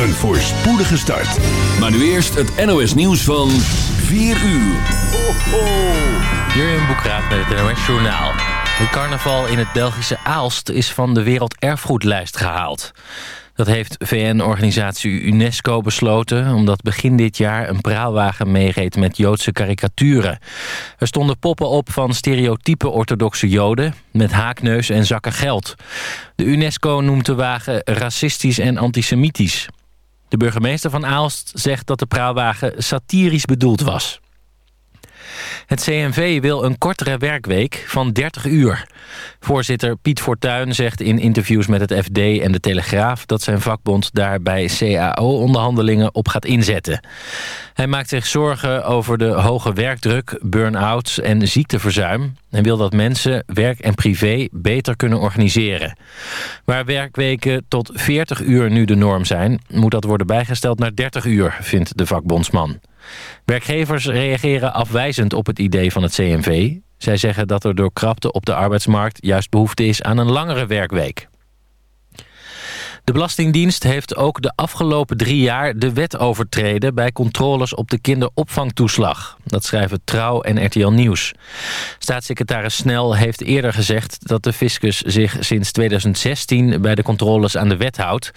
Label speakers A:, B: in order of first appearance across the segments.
A: Een voorspoedige start.
B: Maar nu eerst het NOS nieuws van 4 uur. Ho, ho.
C: Jurjen Boekraat met het NOS Journaal. Het carnaval in het Belgische Aalst is van de Werelderfgoedlijst gehaald. Dat heeft VN-organisatie UNESCO besloten... omdat begin dit jaar een praalwagen meereed met Joodse karikaturen. Er stonden poppen op van stereotype orthodoxe Joden... met haakneus en zakken geld. De UNESCO noemt de wagen racistisch en antisemitisch. De burgemeester van Aalst zegt dat de praalwagen satirisch bedoeld was. Het CNV wil een kortere werkweek van 30 uur. Voorzitter Piet Fortuyn zegt in interviews met het FD en de Telegraaf... dat zijn vakbond daar bij CAO-onderhandelingen op gaat inzetten. Hij maakt zich zorgen over de hoge werkdruk, burn-outs en ziekteverzuim... en wil dat mensen werk en privé beter kunnen organiseren. Waar werkweken tot 40 uur nu de norm zijn... moet dat worden bijgesteld naar 30 uur, vindt de vakbondsman. Werkgevers reageren afwijzend op het idee van het CNV. Zij zeggen dat er door krapte op de arbeidsmarkt juist behoefte is aan een langere werkweek. De Belastingdienst heeft ook de afgelopen drie jaar de wet overtreden... bij controles op de kinderopvangtoeslag. Dat schrijven Trouw en RTL Nieuws. Staatssecretaris Snel heeft eerder gezegd... dat de fiscus zich sinds 2016 bij de controles aan de wet houdt.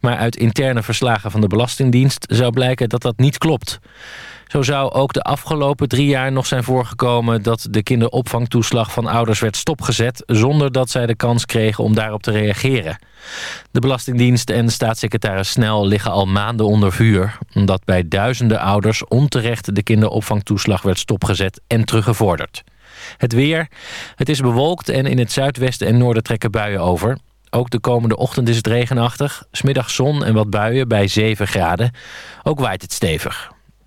C: Maar uit interne verslagen van de Belastingdienst zou blijken dat dat niet klopt. Zo zou ook de afgelopen drie jaar nog zijn voorgekomen... dat de kinderopvangtoeslag van ouders werd stopgezet... zonder dat zij de kans kregen om daarop te reageren. De Belastingdienst en staatssecretaris Snel liggen al maanden onder vuur... omdat bij duizenden ouders onterecht de kinderopvangtoeslag werd stopgezet en teruggevorderd. Het weer. Het is bewolkt en in het zuidwesten en noorden trekken buien over. Ook de komende ochtend is het regenachtig. Smiddag zon en wat buien bij 7 graden. Ook waait het stevig.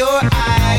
D: your
E: eyes.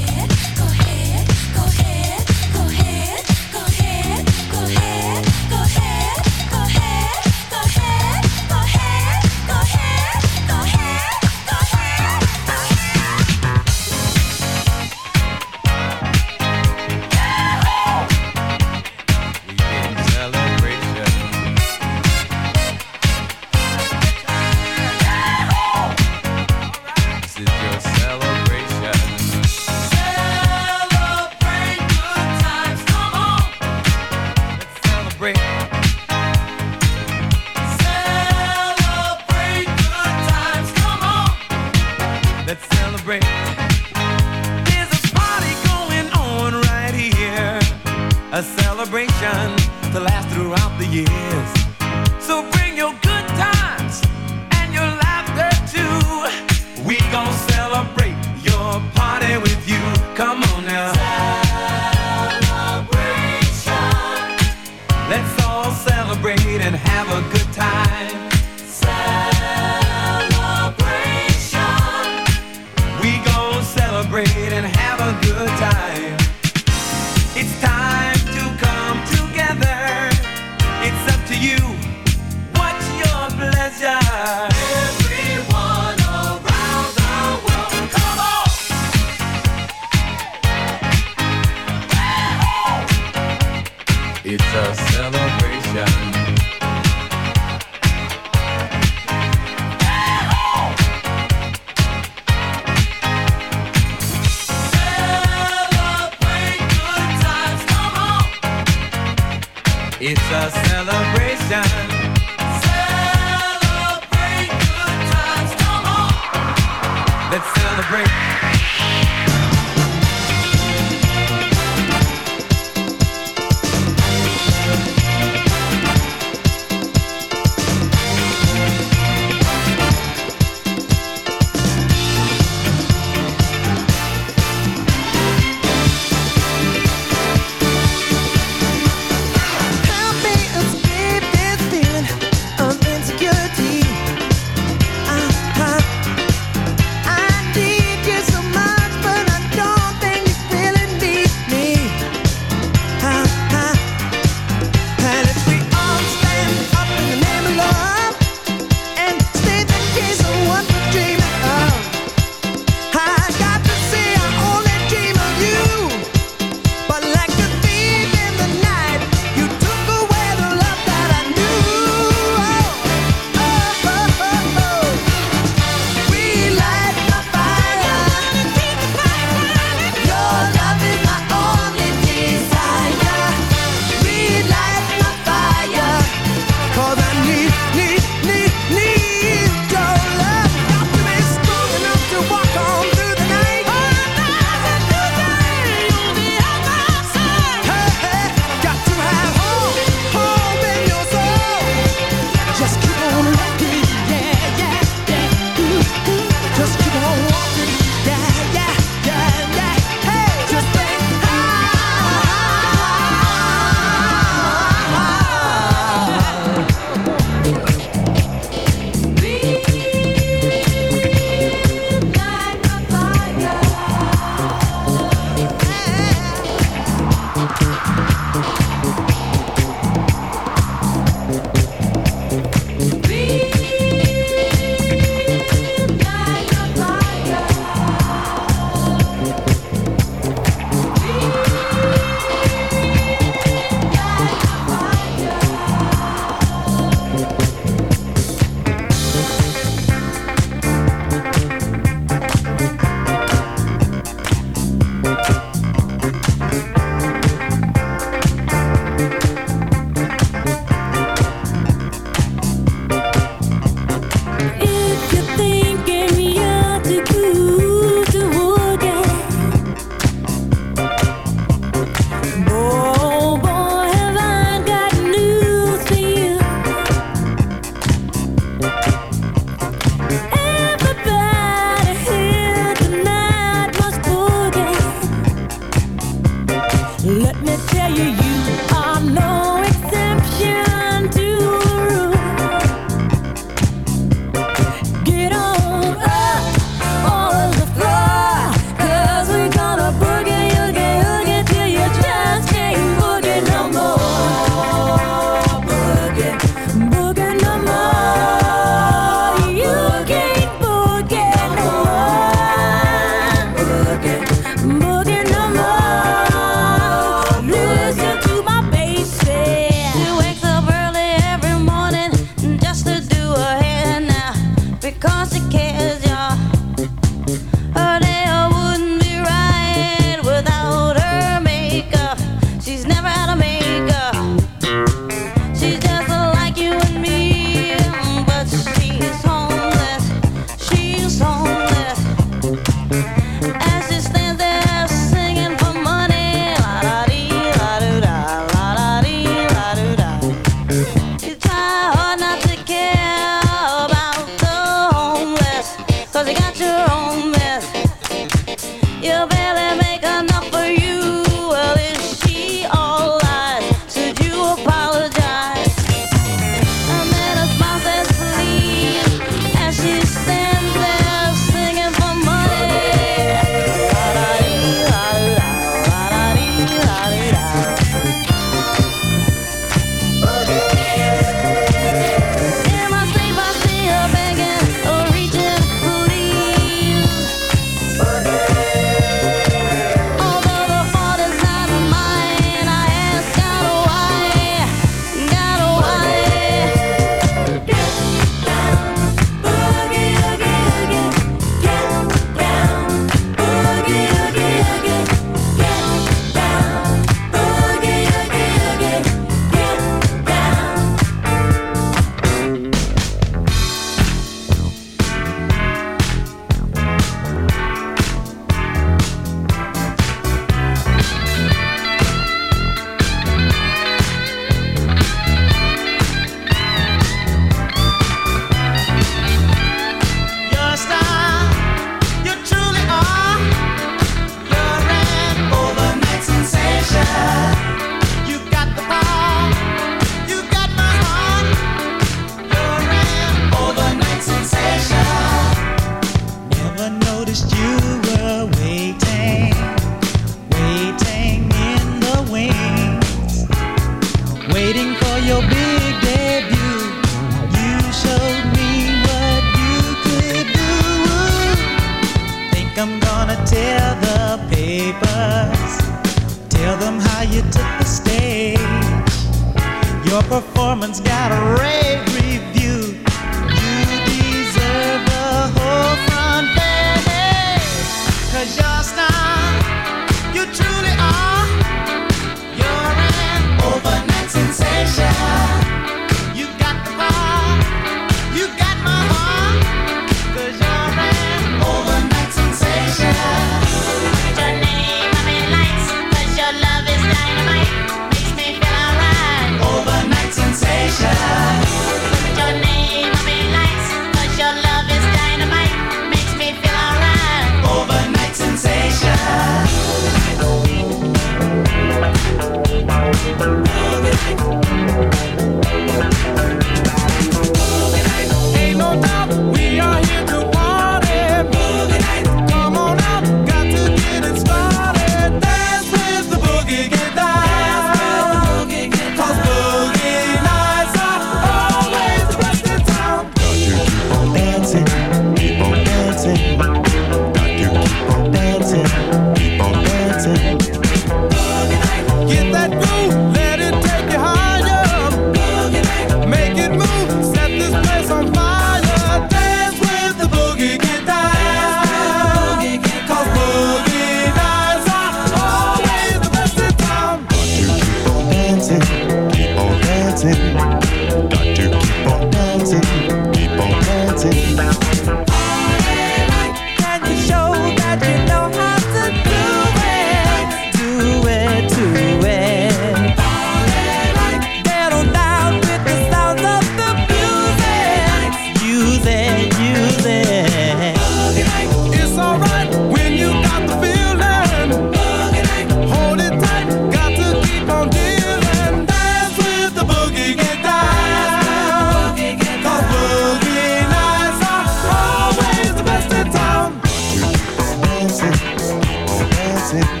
E: dancing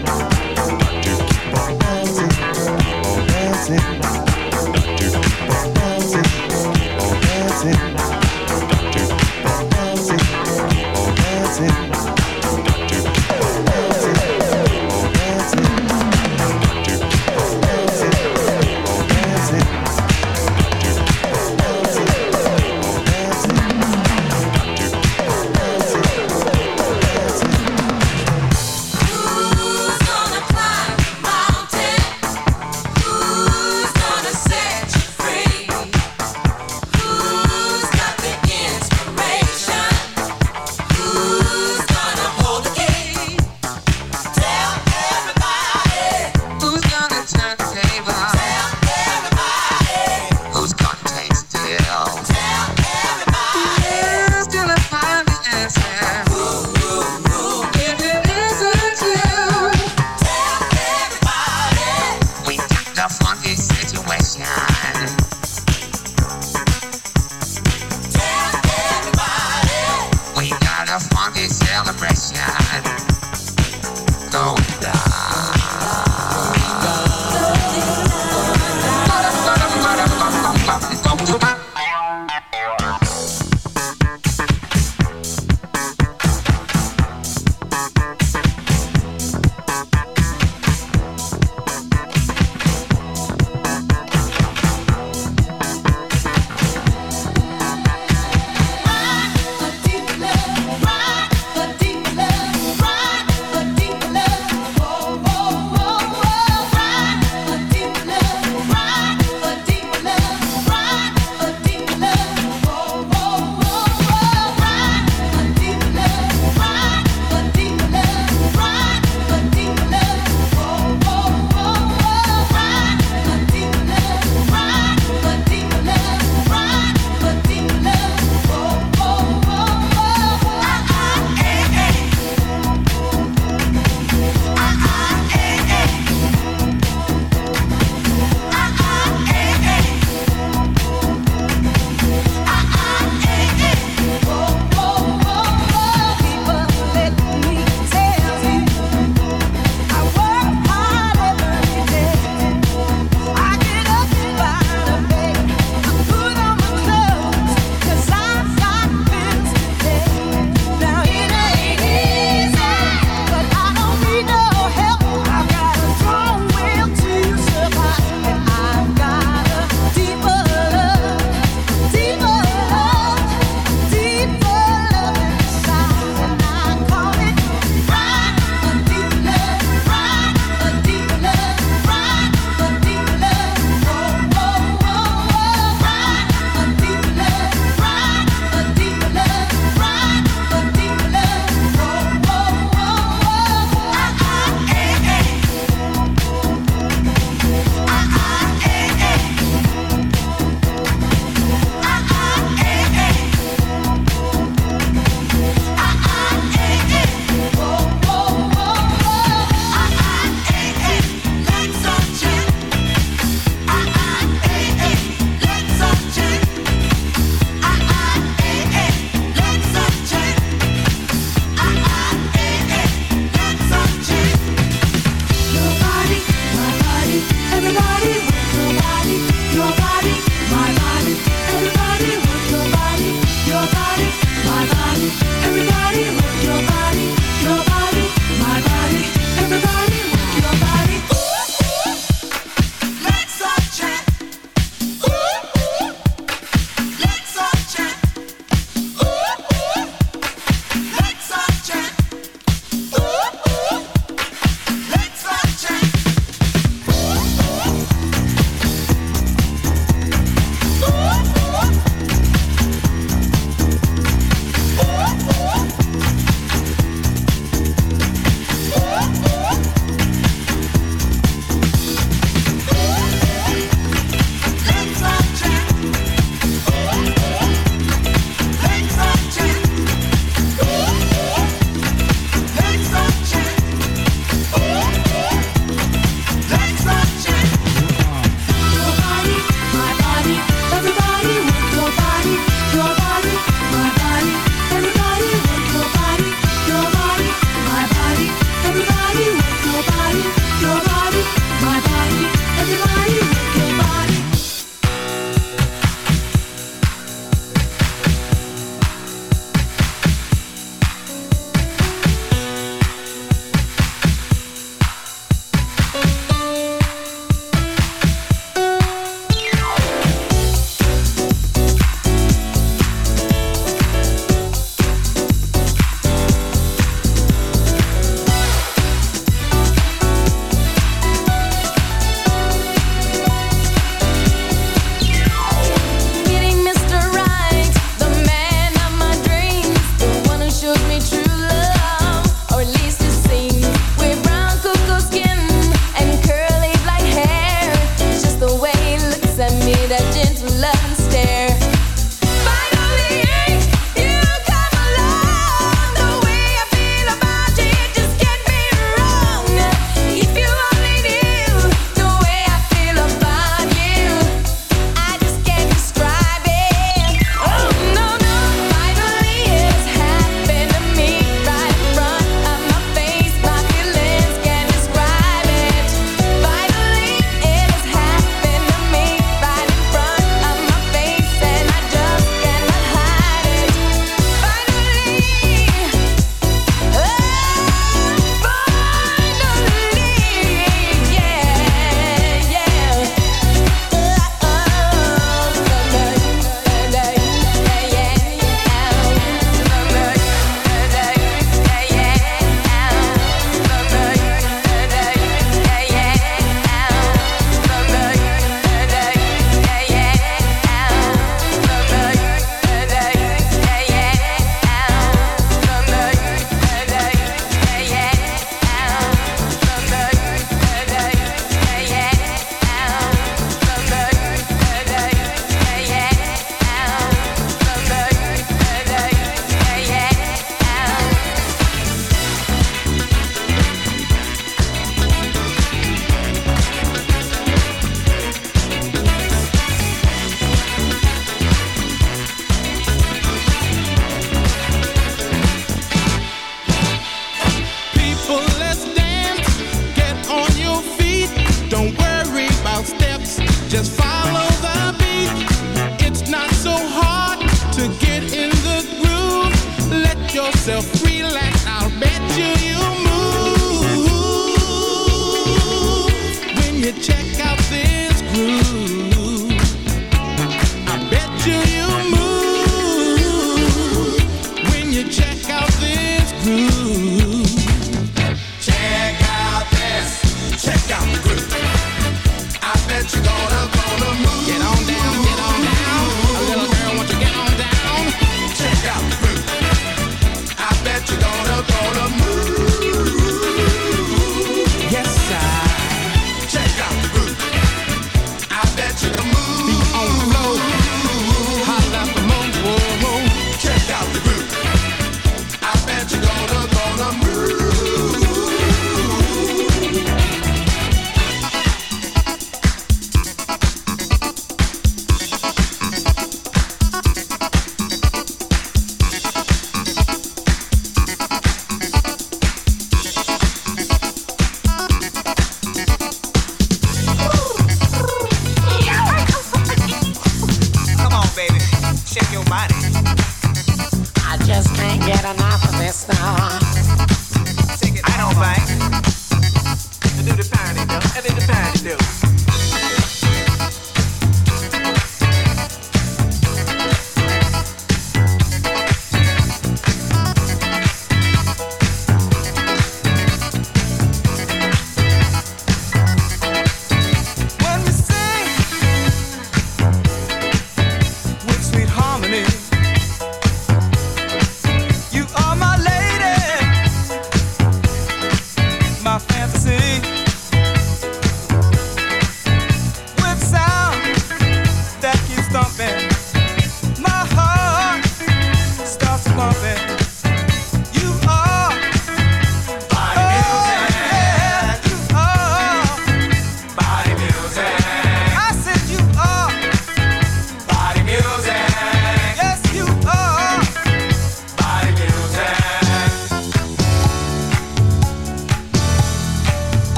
E: myself.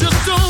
E: just
F: don't